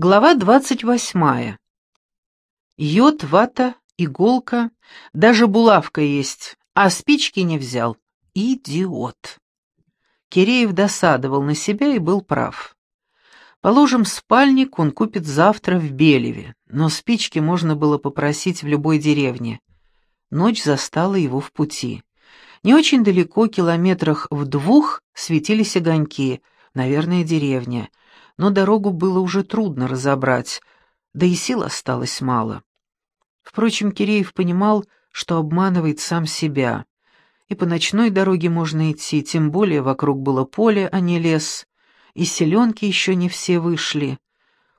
Глава двадцать восьмая. Йод, вата, иголка, даже булавка есть, а спички не взял. Идиот. Киреев досадовал на себя и был прав. Положим, спальник он купит завтра в Белеве, но спички можно было попросить в любой деревне. Ночь застала его в пути. Не очень далеко, километрах в двух, светились огоньки, наверное, деревня — но дорогу было уже трудно разобрать, да и сил осталось мало. Впрочем, Киреев понимал, что обманывает сам себя. И по ночной дороге можно идти, тем более вокруг было поле, а не лес, и селенки еще не все вышли.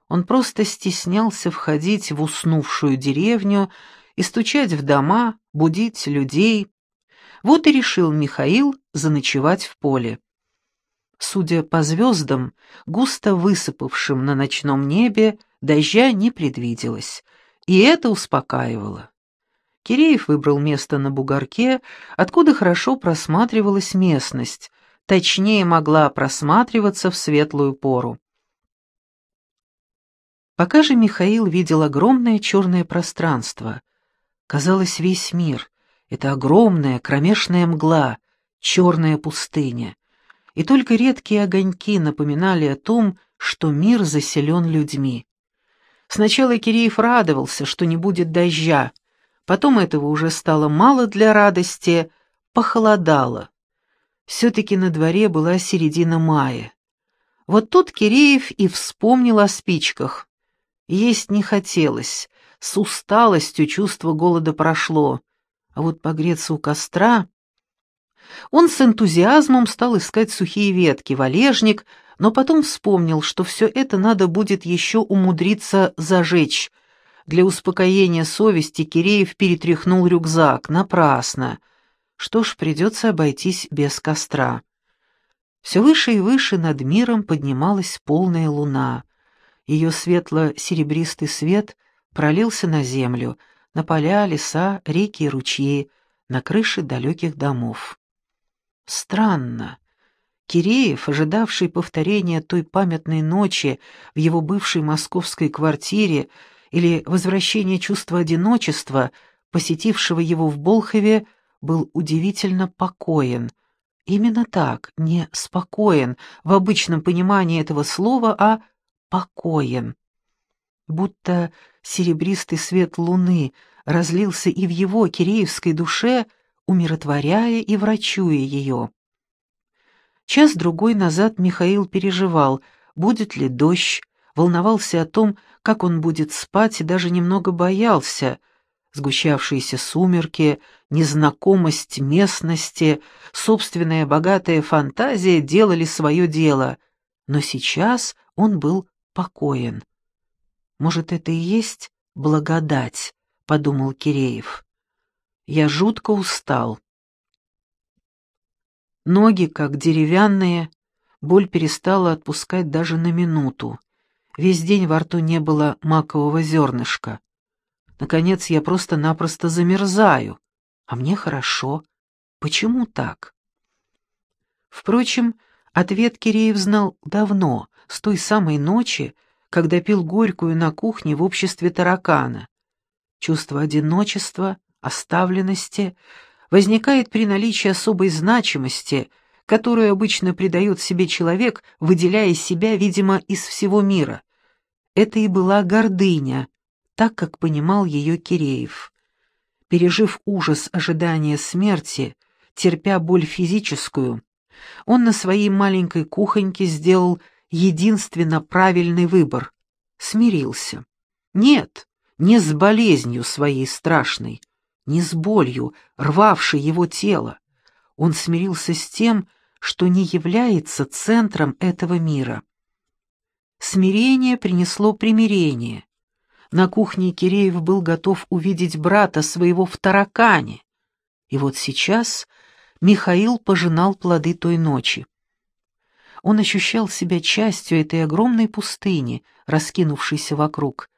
Он просто стеснялся входить в уснувшую деревню и стучать в дома, будить людей. Вот и решил Михаил заночевать в поле. Судя по звездам, густо высыпавшим на ночном небе, дождя не предвиделось, и это успокаивало. Киреев выбрал место на бугорке, откуда хорошо просматривалась местность, точнее могла просматриваться в светлую пору. Пока же Михаил видел огромное черное пространство. Казалось, весь мир — это огромная кромешная мгла, черная пустыня и только редкие огоньки напоминали о том, что мир заселен людьми. Сначала Киреев радовался, что не будет дождя, потом этого уже стало мало для радости, похолодало. Все-таки на дворе была середина мая. Вот тут Киреев и вспомнил о спичках. Есть не хотелось, с усталостью чувство голода прошло, а вот погреться у костра он с энтузиазмом стал искать сухие ветки, валежник, но потом вспомнил, что все это надо будет еще умудриться зажечь. Для успокоения совести Киреев перетряхнул рюкзак. Напрасно. Что ж, придется обойтись без костра. Все выше и выше над миром поднималась полная луна. Ее светло-серебристый свет пролился на землю, на поля, леса, реки и ручьи, на крыши далеких домов. Странно. Киреев, ожидавший повторения той памятной ночи в его бывшей московской квартире или возвращения чувства одиночества, посетившего его в Болхове, был удивительно покоен. Именно так, не спокоен в обычном понимании этого слова, а покоен. Будто серебристый свет луны разлился и в его киреевской душе — умиротворяя и врачуя ее. Час-другой назад Михаил переживал, будет ли дождь, волновался о том, как он будет спать и даже немного боялся. Сгущавшиеся сумерки, незнакомость местности, собственная богатая фантазия делали свое дело, но сейчас он был покоен. «Может, это и есть благодать?» — подумал Киреев. Я жутко устал. Ноги, как деревянные, боль перестала отпускать даже на минуту. Весь день во рту не было макового зернышка. Наконец, я просто-напросто замерзаю. А мне хорошо. Почему так? Впрочем, ответ Киреев знал давно, с той самой ночи, когда пил горькую на кухне в обществе таракана. Чувство одиночества — оставленности возникает при наличии особой значимости, которую обычно придает себе человек, выделяя себя, видимо, из всего мира. Это и была гордыня, так как понимал ее Киреев. Пережив ужас ожидания смерти, терпя боль физическую, он на своей маленькой кухоньке сделал единственно правильный выбор — смирился. Нет, не с болезнью своей страшной, не с болью, рвавшей его тело. Он смирился с тем, что не является центром этого мира. Смирение принесло примирение. На кухне Киреев был готов увидеть брата своего в таракане. И вот сейчас Михаил пожинал плоды той ночи. Он ощущал себя частью этой огромной пустыни, раскинувшейся вокруг,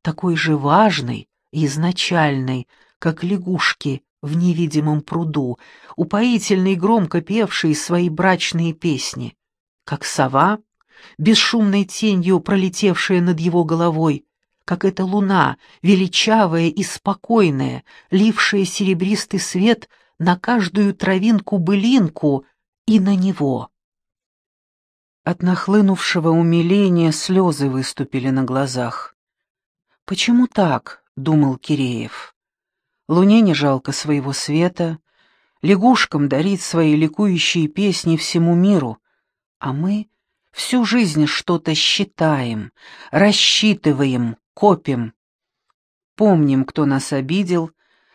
такой же важной и изначальной, как лягушки в невидимом пруду, упоительно и громко певшие свои брачные песни, как сова, бесшумной тенью пролетевшая над его головой, как эта луна, величавая и спокойная, лившая серебристый свет на каждую травинку-былинку и на него. От нахлынувшего умиления слезы выступили на глазах. «Почему так?» — думал Киреев. «Луне не жалко своего света, лягушкам дарит свои ликующие песни всему миру, а мы всю жизнь что-то считаем, рассчитываем, копим. Помним, кто нас обидел,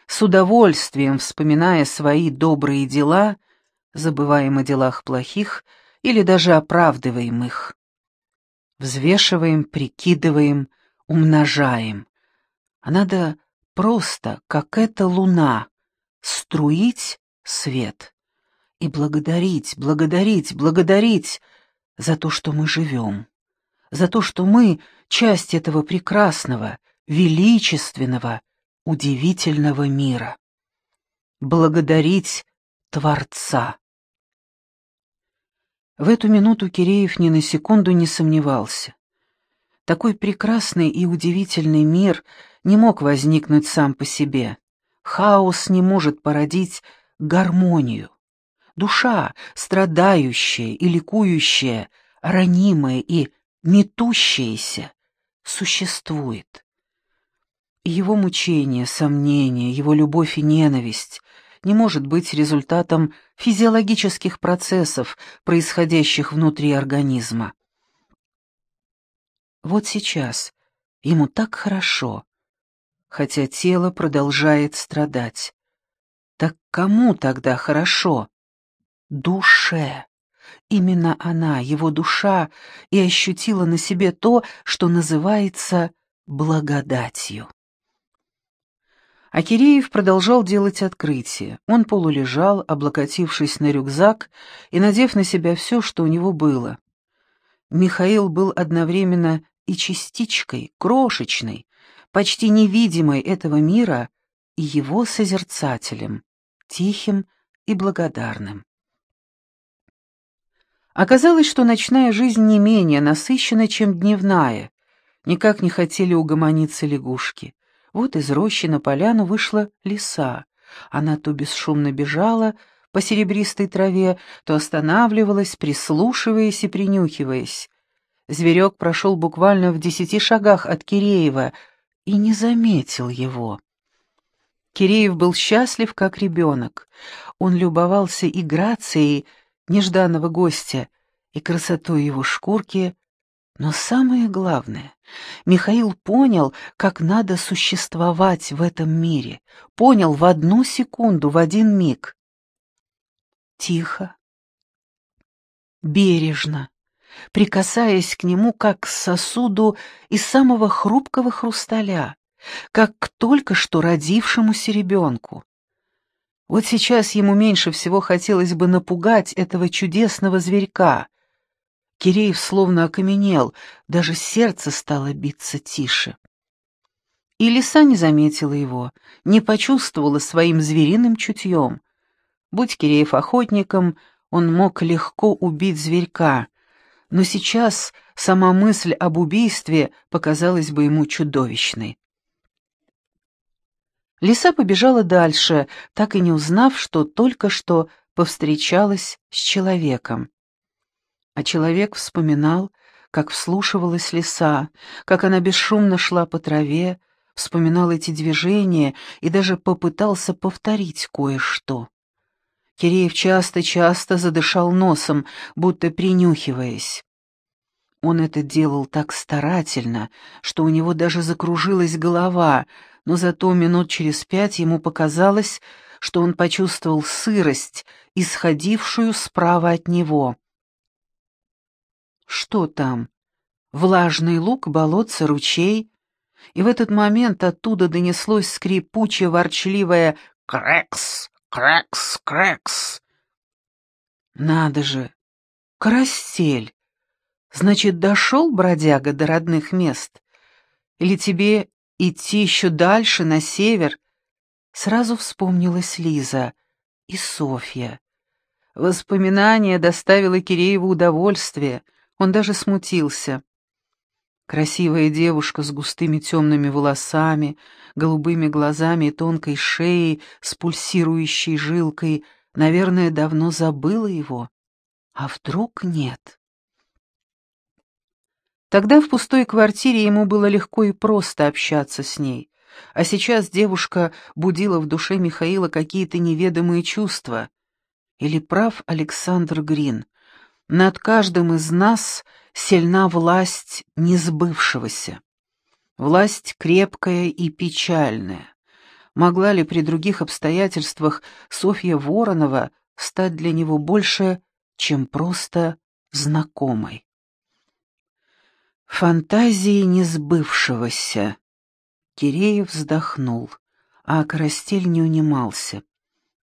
с удовольствием вспоминая свои добрые дела, забываем о делах плохих или даже оправдываем их. Взвешиваем, прикидываем, умножаем. А надо просто, как эта луна, струить свет и благодарить, благодарить, благодарить за то, что мы живем, за то, что мы — часть этого прекрасного, величественного, удивительного мира. Благодарить Творца. В эту минуту Киреев ни на секунду не сомневался. Такой прекрасный и удивительный мир не мог возникнуть сам по себе. Хаос не может породить гармонию. Душа, страдающая и ликующая, ранимая и метущаяся, существует. Его мучения, сомнения, его любовь и ненависть не может быть результатом физиологических процессов, происходящих внутри организма. Вот сейчас ему так хорошо, хотя тело продолжает страдать. Так кому тогда хорошо? Душе. Именно она, его душа, и ощутила на себе то, что называется благодатью. А Киреев продолжал делать открытие. Он полулежал, облокотившись на рюкзак и надев на себя все, что у него было. Михаил был одновременно и частичкой, крошечной, почти невидимой этого мира, и его созерцателем, тихим и благодарным. Оказалось, что ночная жизнь не менее насыщена, чем дневная. Никак не хотели угомониться лягушки. Вот из рощи на поляну вышла лиса. Она то бесшумно бежала по серебристой траве, то останавливалась, прислушиваясь и принюхиваясь. Зверек прошел буквально в десяти шагах от Киреева и не заметил его. Киреев был счастлив, как ребенок. Он любовался и грацией, нежданного гостя и красотой его шкурки, но самое главное, Михаил понял, как надо существовать в этом мире, понял в одну секунду, в один миг. Тихо, бережно, прикасаясь к нему как к сосуду из самого хрупкого хрусталя, как к только что родившемуся ребенку. Вот сейчас ему меньше всего хотелось бы напугать этого чудесного зверька. Киреев словно окаменел, даже сердце стало биться тише. И лиса не заметила его, не почувствовала своим звериным чутьем. Будь Киреев охотником, он мог легко убить зверька, но сейчас сама мысль об убийстве показалась бы ему чудовищной. Лиса побежала дальше, так и не узнав, что только что повстречалась с человеком. А человек вспоминал, как вслушивалась лиса, как она бесшумно шла по траве, вспоминал эти движения и даже попытался повторить кое-что. Киреев часто-часто задышал носом, будто принюхиваясь. Он это делал так старательно, что у него даже закружилась голова, но зато минут через пять ему показалось, что он почувствовал сырость, исходившую справа от него. Что там? Влажный луг, болотце, ручей? И в этот момент оттуда донеслось скрипучее, ворчливое «Крэкс! Крэкс! Крэкс!» Надо же! Карастель! Значит, дошел бродяга до родных мест? Или тебе идти еще дальше, на север, сразу вспомнилась Лиза и Софья. Воспоминание доставило Кирееву удовольствие. Он даже смутился. Красивая девушка с густыми темными волосами, голубыми глазами и тонкой шеей с пульсирующей жилкой, наверное, давно забыла его. А вдруг нет? Тогда в пустой квартире ему было легко и просто общаться с ней. А сейчас девушка будила в душе Михаила какие-то неведомые чувства. Или прав Александр Грин? Над каждым из нас сильна власть несбывшегося. Власть крепкая и печальная. Могла ли при других обстоятельствах Софья Воронова стать для него больше, чем просто знакомой? Фантазии несбывшегося. Киреев вздохнул, а Карастель не унимался.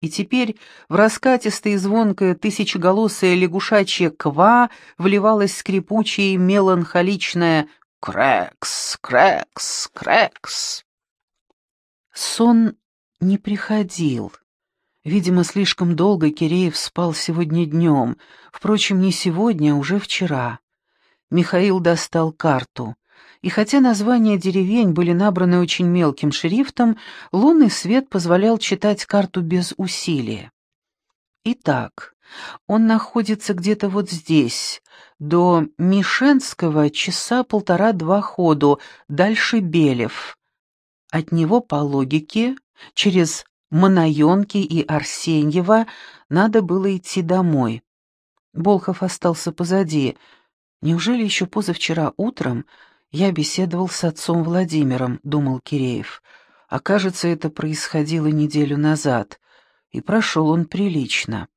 И теперь в раскатистое и звонкое тысячеголосое лягушачье «ква» вливалось скрипучее меланхоличное «крэкс, крэкс, крэкс». Сон не приходил. Видимо, слишком долго Киреев спал сегодня днем. Впрочем, не сегодня, а уже вчера. Михаил достал карту и хотя названия деревень были набраны очень мелким шрифтом, лунный свет позволял читать карту без усилия. Итак, он находится где-то вот здесь, до Мишенского часа полтора-два ходу, дальше Белев. От него, по логике, через Манаенки и Арсеньева надо было идти домой. Болхов остался позади. Неужели еще позавчера утром «Я беседовал с отцом Владимиром», — думал Киреев. «А кажется, это происходило неделю назад, и прошел он прилично».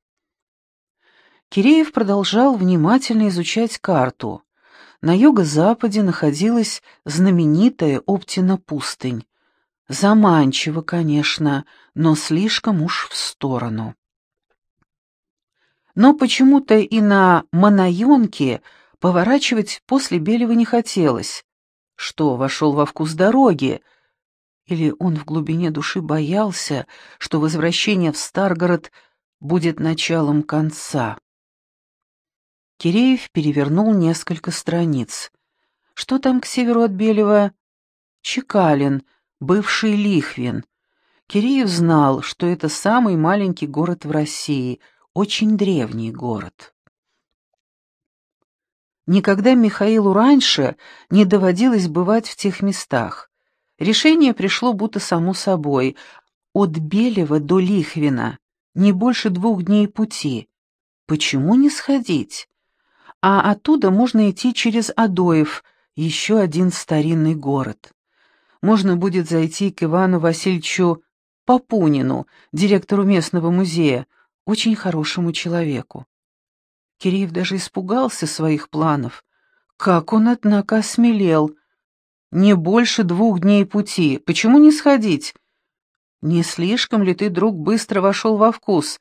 Киреев продолжал внимательно изучать карту. На юго-западе находилась знаменитая Оптина пустынь. Заманчиво, конечно, но слишком уж в сторону. Но почему-то и на Манаенке Поворачивать после Белева не хотелось. Что, вошел во вкус дороги? Или он в глубине души боялся, что возвращение в Старгород будет началом конца? Киреев перевернул несколько страниц. Что там к северу от Белева? Чекалин, бывший Лихвин. Киреев знал, что это самый маленький город в России, очень древний город. Никогда Михаилу раньше не доводилось бывать в тех местах. Решение пришло будто само собой. От Белева до Лихвина не больше двух дней пути. Почему не сходить? А оттуда можно идти через Адоев, еще один старинный город. Можно будет зайти к Ивану Васильевичу Папунину, директору местного музея, очень хорошему человеку. Киреев даже испугался своих планов. Как он, однако, осмелел. Не больше двух дней пути. Почему не сходить? Не слишком ли ты, друг, быстро вошел во вкус?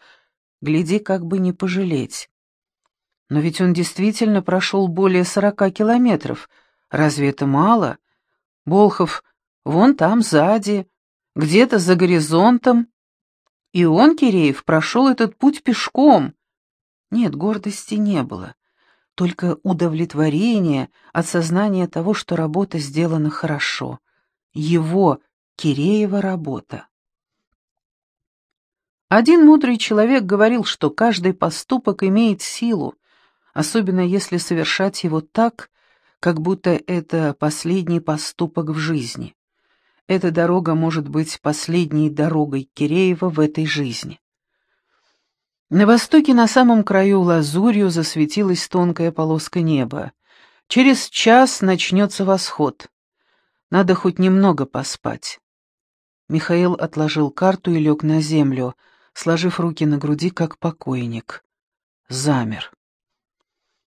Гляди, как бы не пожалеть. Но ведь он действительно прошел более сорока километров. Разве это мало? Болхов вон там, сзади, где-то за горизонтом. И он, Киреев, прошел этот путь пешком. Нет, гордости не было, только удовлетворение от сознания того, что работа сделана хорошо. Его, Киреева, работа. Один мудрый человек говорил, что каждый поступок имеет силу, особенно если совершать его так, как будто это последний поступок в жизни. Эта дорога может быть последней дорогой Киреева в этой жизни. На востоке на самом краю лазурью засветилась тонкая полоска неба. Через час начнется восход. Надо хоть немного поспать. Михаил отложил карту и лег на землю, сложив руки на груди, как покойник. Замер.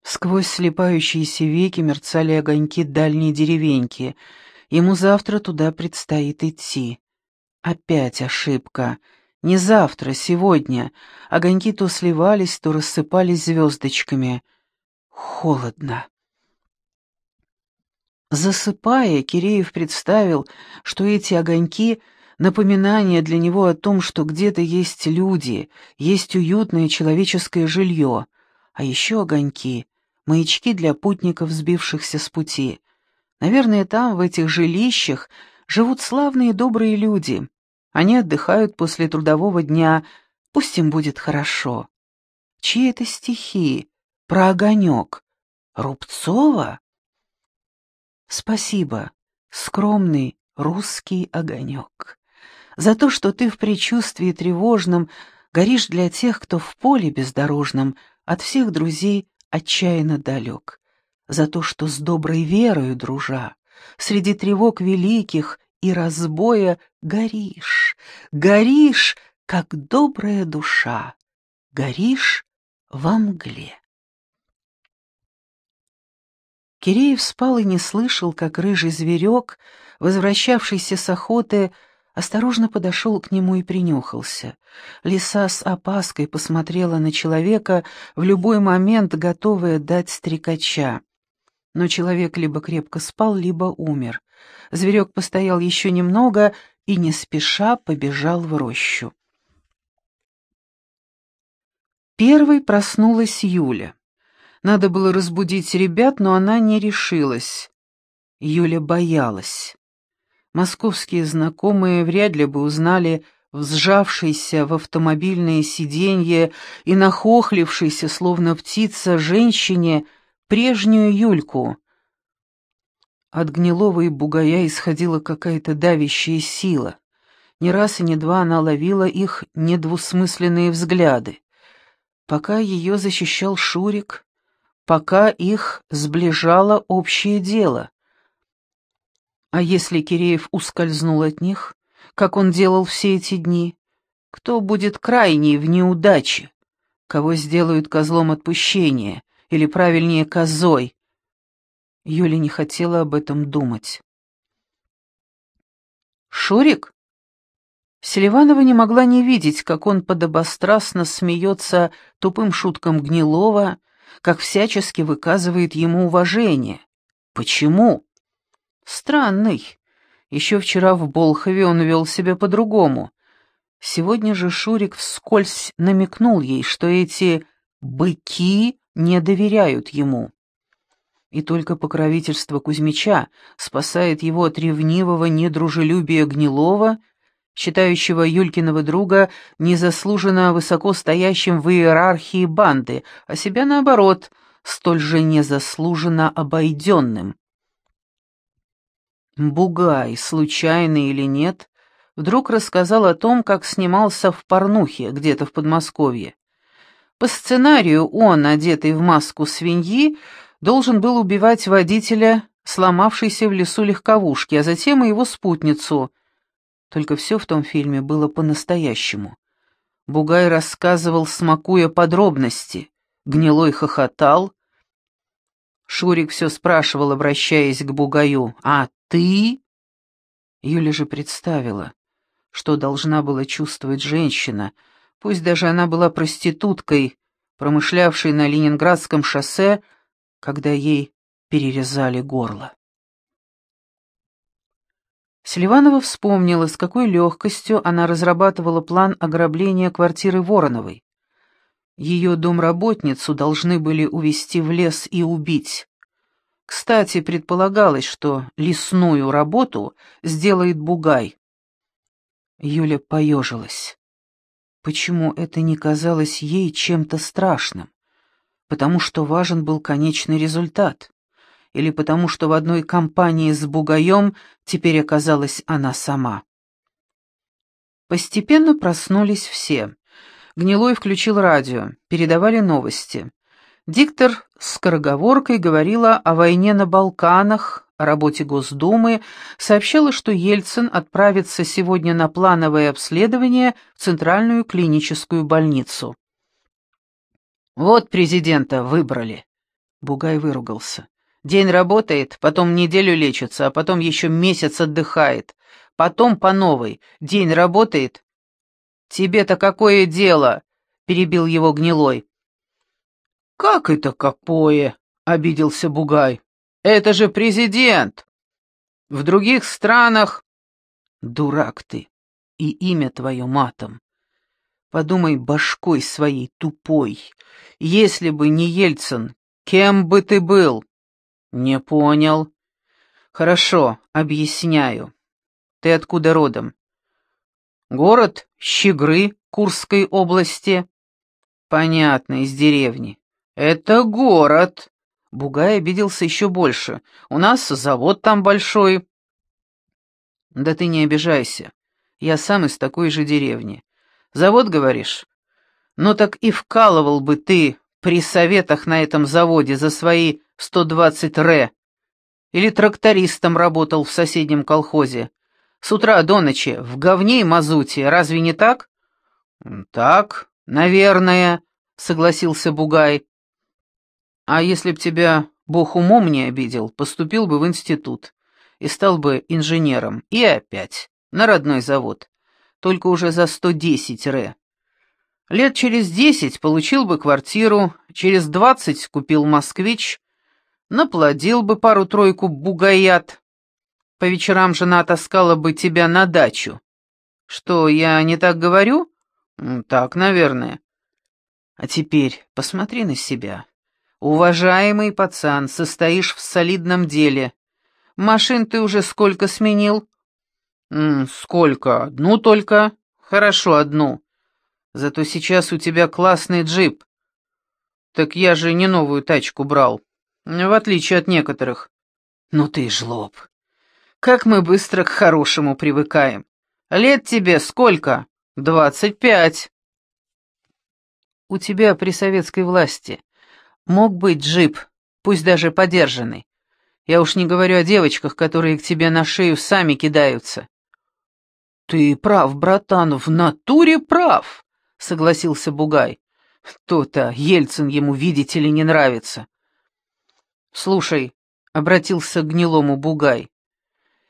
Сквозь слепающиеся веки мерцали огоньки дальней деревеньки. Ему завтра туда предстоит идти. Опять ошибка — не завтра, сегодня. Огоньки то сливались, то рассыпались звездочками. Холодно. Засыпая, Киреев представил, что эти огоньки — напоминание для него о том, что где-то есть люди, есть уютное человеческое жилье, а еще огоньки маячки для путников, сбившихся с пути. Наверное, там, в этих жилищах, живут славные добрые люди. Они отдыхают после трудового дня, пусть им будет хорошо. Чьи это стихи? Про огонек. Рубцова? Спасибо, скромный русский огонек, за то, что ты в предчувствии тревожном горишь для тех, кто в поле бездорожном от всех друзей отчаянно далек, за то, что с доброй верою, дружа, среди тревог великих и разбоя горишь, горишь, как добрая душа, горишь во мгле. Киреев спал и не слышал, как рыжий зверек, возвращавшийся с охоты, осторожно подошел к нему и принюхался. Лиса с опаской посмотрела на человека, в любой момент готовая дать стрекача. Но человек либо крепко спал, либо умер. Зверек постоял еще немного и не спеша побежал в рощу. Первой проснулась Юля. Надо было разбудить ребят, но она не решилась. Юля боялась. Московские знакомые вряд ли бы узнали взжавшейся в автомобильное сиденье и нахохлившейся, словно птица, женщине, прежнюю Юльку. От гнилого и бугая исходила какая-то давящая сила. Не раз и не два она ловила их недвусмысленные взгляды. Пока ее защищал Шурик, пока их сближало общее дело. А если Киреев ускользнул от них, как он делал все эти дни, кто будет крайний в неудаче? Кого сделают козлом отпущения, или, правильнее, козой? Юля не хотела об этом думать. «Шурик?» Селиванова не могла не видеть, как он подобострастно смеется тупым шуткам Гнилова, как всячески выказывает ему уважение. Почему? Странный. Еще вчера в Болхове он вел себя по-другому. Сегодня же Шурик вскользь намекнул ей, что эти «быки» не доверяют ему. И только покровительство Кузьмича спасает его от ревнивого недружелюбия Гнилова — считающего Юлькиного друга незаслуженно высоко стоящим в иерархии банды, а себя, наоборот, столь же незаслуженно обойденным. Бугай, случайно или нет, вдруг рассказал о том, как снимался в порнухе где-то в Подмосковье. По сценарию он, одетый в маску свиньи, должен был убивать водителя, сломавшейся в лесу легковушки, а затем и его спутницу — только все в том фильме было по-настоящему. Бугай рассказывал, смакуя подробности. Гнилой хохотал. Шурик все спрашивал, обращаясь к Бугаю. «А ты?» Юля же представила, что должна была чувствовать женщина, пусть даже она была проституткой, промышлявшей на Ленинградском шоссе, когда ей перерезали горло. Селиванова вспомнила, с какой легкостью она разрабатывала план ограбления квартиры Вороновой. Ее домработницу должны были увезти в лес и убить. Кстати, предполагалось, что лесную работу сделает Бугай. Юля поежилась. Почему это не казалось ей чем-то страшным? Потому что важен был конечный результат или потому что в одной компании с Бугаем теперь оказалась она сама. Постепенно проснулись все. Гнилой включил радио, передавали новости. Диктор с скороговоркой говорила о войне на Балканах, о работе Госдумы, сообщала, что Ельцин отправится сегодня на плановое обследование в Центральную клиническую больницу. «Вот президента выбрали», — Бугай выругался. День работает, потом неделю лечится, а потом еще месяц отдыхает. Потом по новой. День работает. «Тебе-то какое дело?» — перебил его гнилой. «Как это какое?» — обиделся Бугай. «Это же президент! В других странах...» «Дурак ты, и имя твое матом. Подумай башкой своей тупой. Если бы не Ельцин, Кем бы ты был? Не понял. Хорошо, объясняю. Ты откуда родом? Город Щегры Курской области. Понятно, из деревни. Это город. Бугай обиделся еще больше. У нас завод там большой. Да ты не обижайся. Я сам из такой же деревни. Завод, говоришь? Ну так и вкалывал бы ты при советах на этом заводе за свои 120 ре. Или трактористом работал в соседнем колхозе. С утра до ночи, в говне и мазуте, разве не так? Так, наверное, согласился Бугай. А если б тебя Бог умом не обидел, поступил бы в институт и стал бы инженером. И опять, на родной завод, только уже за 110 ре. Лет через десять получил бы квартиру, через двадцать купил москвич, наплодил бы пару-тройку бугаят. По вечерам жена таскала бы тебя на дачу. Что, я не так говорю? Так, наверное. А теперь посмотри на себя. Уважаемый пацан, состоишь в солидном деле. Машин ты уже сколько сменил? Сколько? Одну только? Хорошо, одну. Зато сейчас у тебя классный джип. Так я же не новую тачку брал, в отличие от некоторых. Ну ты жлоб. Как мы быстро к хорошему привыкаем. Лет тебе сколько? Двадцать пять. У тебя при советской власти Мог быть джип, пусть даже подержанный. Я уж не говорю о девочках, которые к тебе на шею сами кидаются. Ты прав, братан, в натуре прав, согласился Бугай. То-то Ельцин ему, видите ли, не нравится. Слушай, обратился к гнилому Бугай.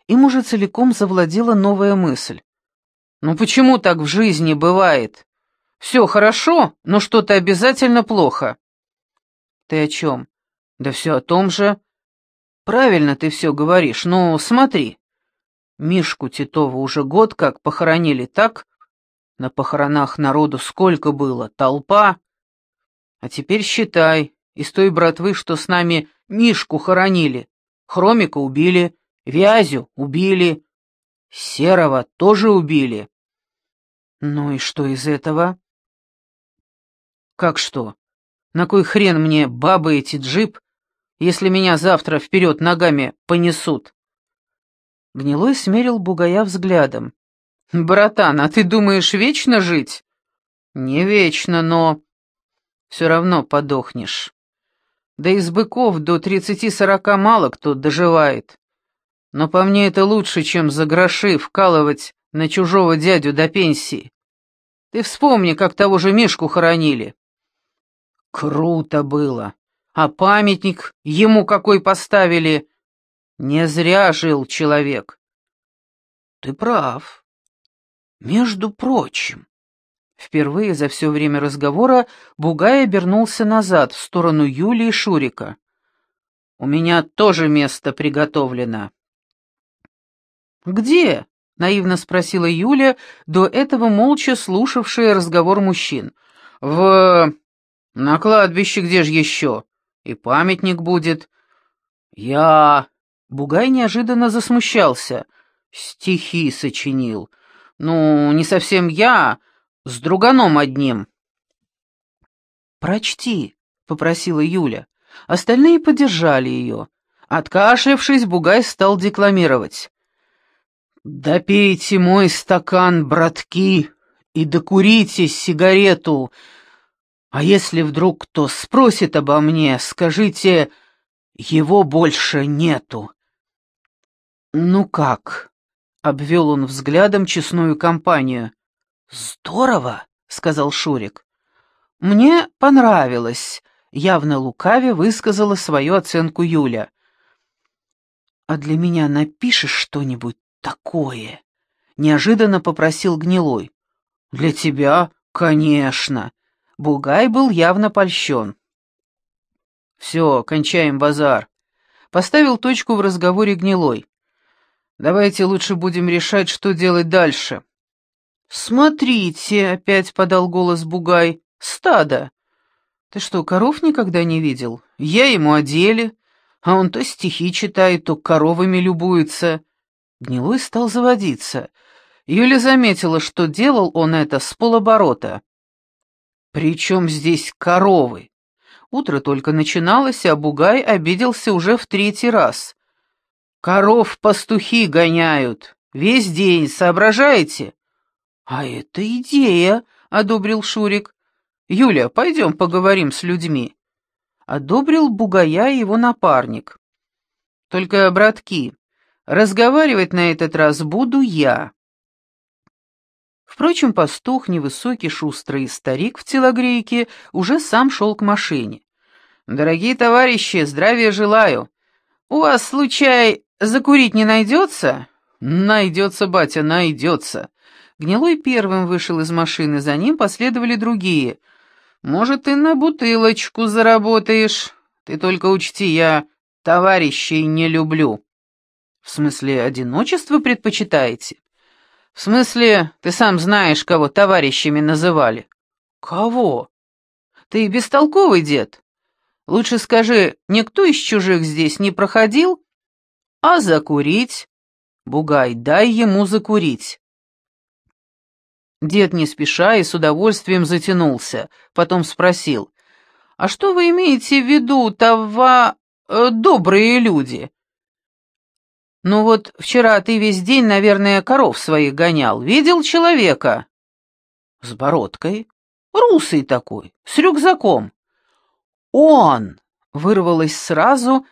Им уже целиком завладела новая мысль. Ну почему так в жизни бывает? Все хорошо, но что-то обязательно плохо. «Ты о чем?» «Да все о том же». «Правильно ты все говоришь, но смотри. Мишку Титова уже год как похоронили, так? На похоронах народу сколько было, толпа. А теперь считай, из той братвы, что с нами Мишку хоронили. Хромика убили, Вязю убили, Серого тоже убили. Ну и что из этого? Как что? На кой хрен мне бабы эти джип, если меня завтра вперед ногами понесут?» Гнилой смерил Бугая взглядом. «Братан, а ты думаешь вечно жить?» «Не вечно, но...» «Все равно подохнешь. Да из быков до тридцати-сорока мало кто доживает. Но по мне это лучше, чем за гроши вкалывать на чужого дядю до пенсии. Ты вспомни, как того же Мишку хоронили. Круто было. А памятник ему какой поставили? Не зря жил человек. Ты прав. Между прочим. Впервые за все время разговора Бугай обернулся назад, в сторону Юли и Шурика. «У меня тоже место приготовлено». «Где?» — наивно спросила Юля, до этого молча слушавшая разговор мужчин. «В... На кладбище где же еще? И памятник будет. Я... Бугай неожиданно засмущался. Стихи сочинил. Ну, не совсем я, с друганом одним. «Прочти», — попросила Юля. Остальные поддержали ее. Откашлявшись, Бугай стал декламировать. «Допейте мой стакан, братки, и докурите сигарету, а если вдруг кто спросит обо мне, скажите, его больше нету. Ну как? Обвел он взглядом честную компанию. Здорово, сказал Шурик. Мне понравилось, явно лукаве высказала свою оценку Юля. А для меня напишешь что-нибудь такое? Неожиданно попросил Гнилой. Для тебя, конечно. Бугай был явно польщен. «Все, кончаем базар». Поставил точку в разговоре гнилой. «Давайте лучше будем решать, что делать дальше». «Смотрите», — опять подал голос Бугай, — «стадо. Ты что, коров никогда не видел? Я ему одели, а он то стихи читает, то коровами любуется. Гнилой стал заводиться. Юля заметила, что делал он это с полоборота. «При чем здесь коровы?» Утро только начиналось, а Бугай обиделся уже в третий раз. «Коров пастухи гоняют. Весь день, соображаете?» «А это идея», — одобрил Шурик. «Юля, пойдем поговорим с людьми». Одобрил Бугая его напарник. «Только, братки, разговаривать на этот раз буду я». Впрочем, пастух, невысокий, шустрый старик в телогрейке, уже сам шел к машине. «Дорогие товарищи, здравия желаю. У вас, случай, закурить не найдется?» «Найдется, батя, найдется». Гнилой первым вышел из машины, за ним последовали другие. «Может, ты на бутылочку заработаешь? Ты только учти, я товарищей не люблю». «В смысле, одиночество предпочитаете?» «В смысле, ты сам знаешь, кого товарищами называли?» «Кого?» «Ты бестолковый дед. Лучше скажи, никто из чужих здесь не проходил?» «А закурить?» «Бугай, дай ему закурить». Дед не спеша и с удовольствием затянулся, потом спросил, «А что вы имеете в виду, това... Э, добрые люди?» «Ну вот вчера ты весь день, наверное, коров своих гонял. Видел человека?» «С бородкой. Русый такой, с рюкзаком». «Он!» — вырвалось сразу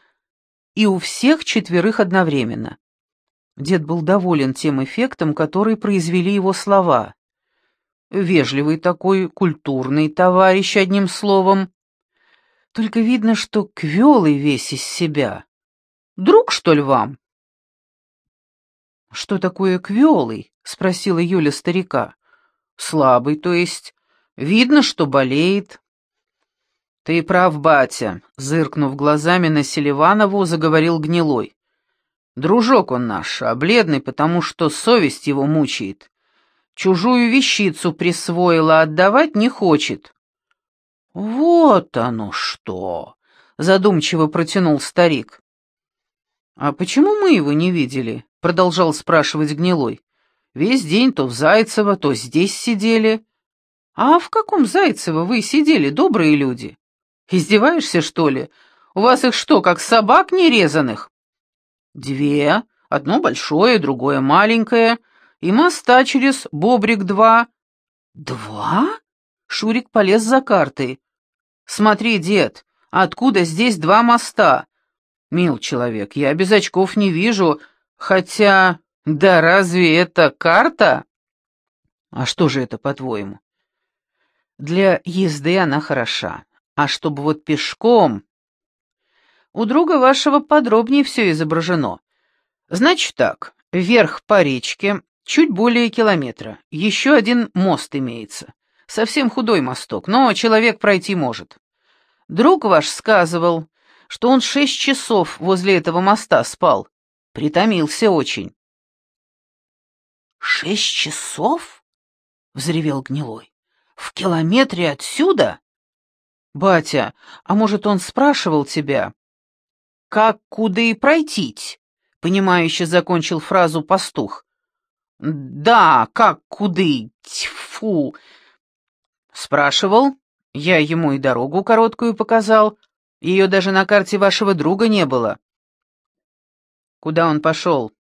и у всех четверых одновременно. Дед был доволен тем эффектом, который произвели его слова. Вежливый такой, культурный товарищ, одним словом. Только видно, что квелый весь из себя. Друг, что ли, вам? «Что такое квелый?» — спросила Юля старика. «Слабый, то есть. Видно, что болеет». «Ты прав, батя», — зыркнув глазами на Селиванову, заговорил гнилой. «Дружок он наш, а бледный, потому что совесть его мучает. Чужую вещицу присвоила, отдавать не хочет». «Вот оно что!» — задумчиво протянул старик. «А почему мы его не видели?» — продолжал спрашивать Гнилой. «Весь день то в Зайцево, то здесь сидели». «А в каком Зайцево вы сидели, добрые люди? Издеваешься, что ли? У вас их что, как собак нерезанных?» «Две. Одно большое, другое маленькое. И моста через Бобрик-2». «Два?» — Шурик полез за картой. «Смотри, дед, откуда здесь два моста?» «Мил человек, я без очков не вижу, Хотя, да разве это карта? А что же это, по-твоему? Для езды она хороша, а чтобы вот пешком... У друга вашего подробнее все изображено. Значит так, вверх по речке, чуть более километра, еще один мост имеется. Совсем худой мосток, но человек пройти может. Друг ваш сказывал, что он шесть часов возле этого моста спал, Притомился очень. «Шесть часов?» — взревел Гнилой. «В километре отсюда?» «Батя, а может, он спрашивал тебя?» «Как куда и пройтить?» — понимающе закончил фразу пастух. «Да, как куды? Тьфу!» «Спрашивал. Я ему и дорогу короткую показал. Ее даже на карте вашего друга не было». Куда он пошел?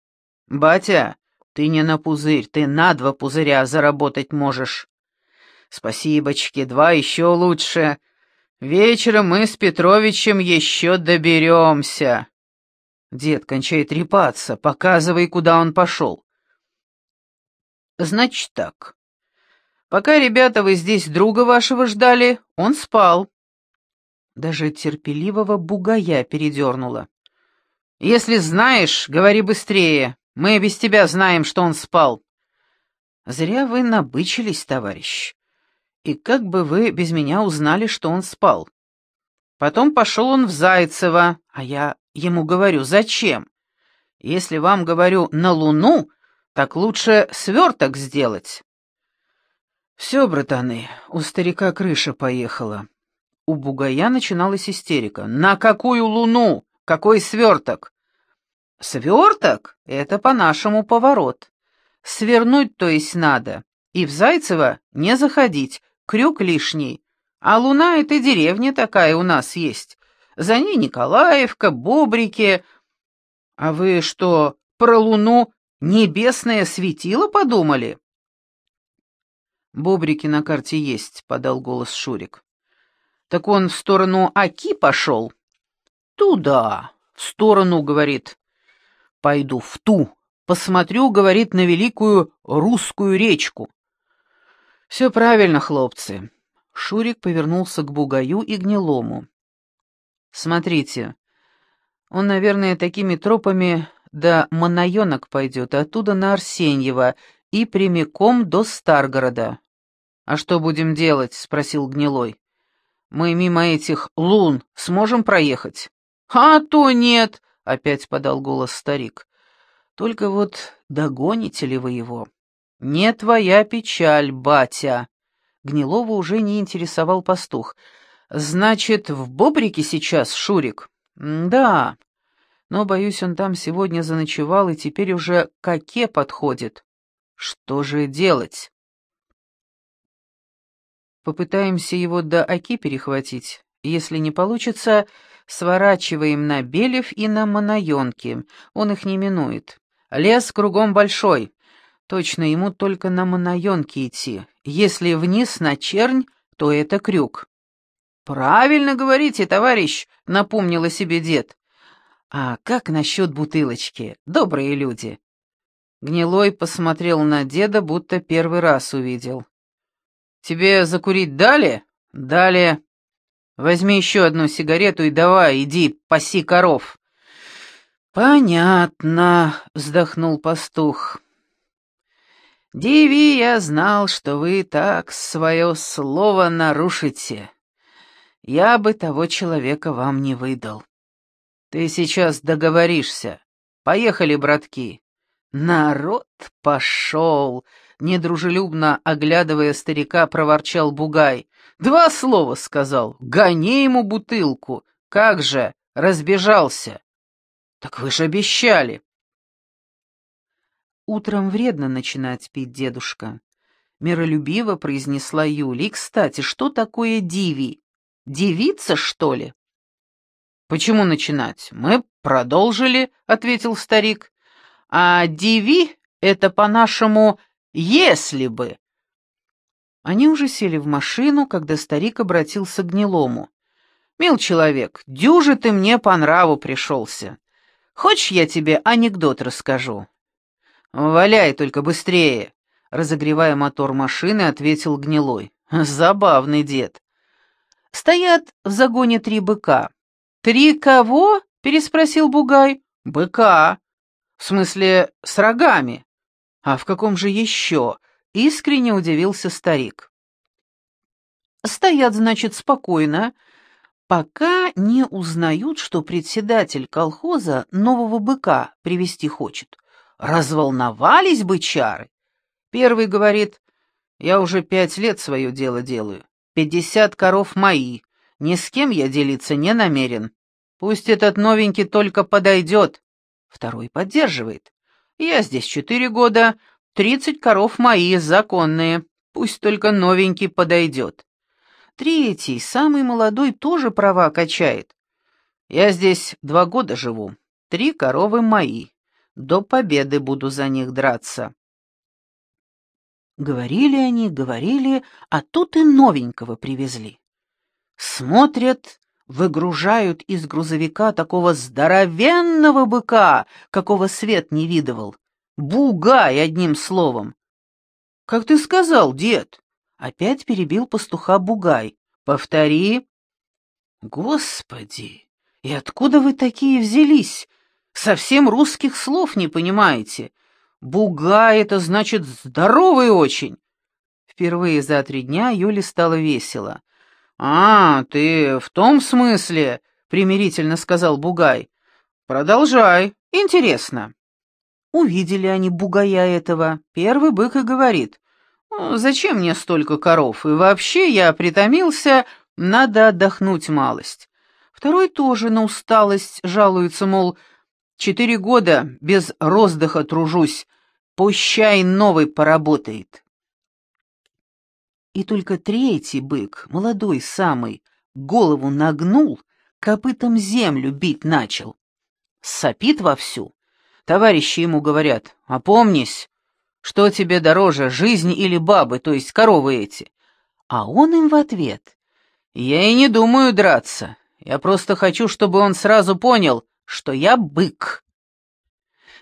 Батя, ты не на пузырь, ты на два пузыря заработать можешь. Спасибочки, два еще лучше. Вечером мы с Петровичем еще доберемся. Дед, кончай трепаться, показывай, куда он пошел. Значит так. Пока, ребята, вы здесь друга вашего ждали, он спал. Даже терпеливого бугая передернула. «Если знаешь, говори быстрее. Мы без тебя знаем, что он спал». «Зря вы набычились, товарищ. И как бы вы без меня узнали, что он спал?» Потом пошел он в Зайцево, а я ему говорю, зачем? Если вам говорю на Луну, так лучше сверток сделать. Все, братаны, у старика крыша поехала. У бугая начиналась истерика. «На какую луну? Какой сверток?» «Сверток — это по-нашему поворот. Свернуть, то есть, надо. И в Зайцево не заходить, крюк лишний. А луна — это деревня такая у нас есть. За ней Николаевка, Бобрики. А вы что, про луну небесное светило подумали?» «Бобрики на карте есть», — подал голос Шурик. «Так он в сторону Аки пошел?» «Туда, в сторону, — говорит. Пойду в ту, посмотрю, — говорит, — на великую русскую речку». «Все правильно, хлопцы». Шурик повернулся к Бугаю и Гнилому. «Смотрите, он, наверное, такими тропами до Манаенок пойдет, оттуда на Арсеньево и прямиком до Старгорода. «А что будем делать?» — спросил Гнилой. «Мы мимо этих лун сможем проехать?» «А то нет!» — опять подал голос старик. «Только вот догоните ли вы его?» «Не твоя печаль, батя!» Гнилова уже не интересовал пастух. «Значит, в Бобрике сейчас, Шурик?» «Да, но, боюсь, он там сегодня заночевал и теперь уже к оке подходит. Что же делать?» Попытаемся его до Оки перехватить. Если не получится, сворачиваем на Белев и на Манаенки. Он их не минует. Лес кругом большой. Точно, ему только на Манаенки идти. Если вниз на Чернь, то это крюк. «Правильно говорите, товарищ», — напомнил о себе дед. «А как насчет бутылочки, добрые люди?» Гнилой посмотрел на деда, будто первый раз увидел. Тебе закурить дали? Дали. Возьми еще одну сигарету и давай, иди, паси коров. Понятно, вздохнул пастух. Диви, я знал, что вы так свое слово нарушите. Я бы того человека вам не выдал. Ты сейчас договоришься. Поехали, братки. Народ пошел, недружелюбно оглядывая старика, проворчал Бугай. «Два слова сказал. Гони ему бутылку. Как же, разбежался». «Так вы же обещали». «Утром вредно начинать пить, дедушка», — миролюбиво произнесла Юля. «И, кстати, что такое диви? Девица, что ли?» «Почему начинать? Мы продолжили», — ответил старик. «А диви — это по-нашему если бы...» Они уже сели в машину, когда старик обратился к гнилому. «Мил человек, дюже ты мне по нраву пришелся. Хочешь, я тебе анекдот расскажу?» «Валяй только быстрее!» Разогревая мотор машины, ответил гнилой. «Забавный дед». Стоят в загоне три быка. «Три кого?» — переспросил Бугай. «Быка. В смысле, с рогами. «А в каком же еще?» — искренне удивился старик. «Стоят, значит, спокойно, пока не узнают, что председатель колхоза нового быка привести хочет. Разволновались бычары. Первый говорит, я уже пять лет свое дело делаю, пятьдесят коров мои, ни с кем я делиться не намерен. Пусть этот новенький только подойдет. Второй поддерживает. Я здесь четыре года, тридцать коров мои, законные, пусть только новенький подойдет. Третий, самый молодой, тоже права качает. Я здесь два года живу, три коровы мои, до победы буду за них драться. Говорили они, говорили, а тут и новенького привезли. Смотрят, выгружают из грузовика такого здоровенного быка, какого свет не видывал. Бугай, одним словом. «Как ты сказал, дед?» Опять перебил пастуха Бугай. «Повтори». «Господи, и откуда вы такие взялись? Совсем русских слов не понимаете. Бугай — это значит здоровый очень». Впервые за три дня Юле стало весело. «А, ты в том смысле?» — примирительно сказал Бугай. «Продолжай, интересно». Увидели они бугая этого. Первый бык и говорит, «Зачем мне столько коров? И вообще я притомился, Надо отдохнуть малость. Второй тоже на усталость жалуется, мол, четыре года без роздыха тружусь, пущай новый поработает. И только третий бык, молодой самый, голову нагнул, копытом землю бить начал. Сопит вовсю. Товарищи ему говорят, опомнись, что тебе дороже, жизнь или бабы, то есть коровы эти? А он им в ответ, я и не думаю драться, я просто хочу, чтобы он сразу понял, что я бык.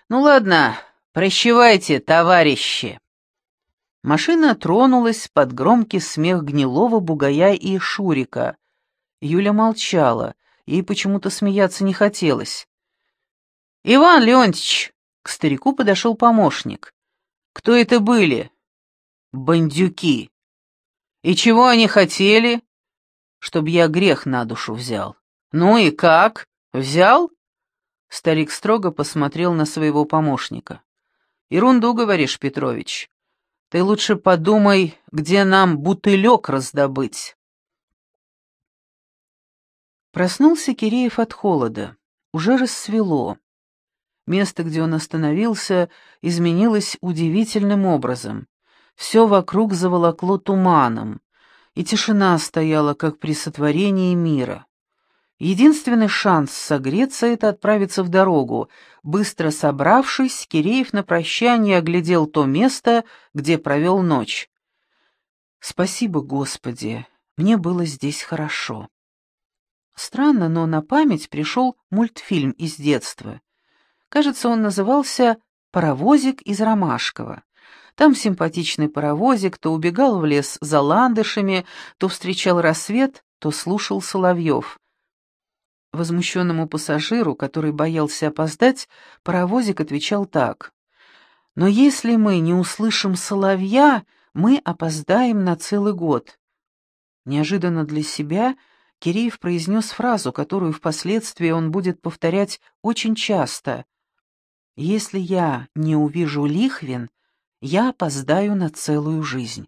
Ну ладно, прощевайте, товарищи. Машина тронулась под громкий смех гнилого бугая и Шурика. Юля молчала, ей почему-то смеяться не хотелось. «Иван Леонтьевич!» — к старику подошел помощник. «Кто это были?» «Бандюки!» «И чего они хотели?» «Чтоб я грех на душу взял». «Ну и как? Взял?» Старик строго посмотрел на своего помощника. «Ерунду говоришь, Петрович. Ты лучше подумай, где нам бутылек раздобыть. Проснулся Киреев от холода. Уже рассвело. Место, где он остановился, изменилось удивительным образом. Все вокруг заволокло туманом, и тишина стояла, как при сотворении мира. Единственный шанс согреться — это отправиться в дорогу. Быстро собравшись, Киреев на прощание оглядел то место, где провел ночь. «Спасибо, Господи, мне было здесь хорошо». Странно, но на память пришел мультфильм из детства. Кажется, он назывался «Паровозик из Ромашкова». Там симпатичный паровозик то убегал в лес за ландышами, то встречал рассвет, то слушал соловьев. Возмущенному пассажиру, который боялся опоздать, паровозик отвечал так. «Но если мы не услышим соловья, мы опоздаем на целый год». Неожиданно для себя Киреев произнес фразу, которую впоследствии он будет повторять очень часто. «Если я не увижу Лихвин, я опоздаю на целую жизнь».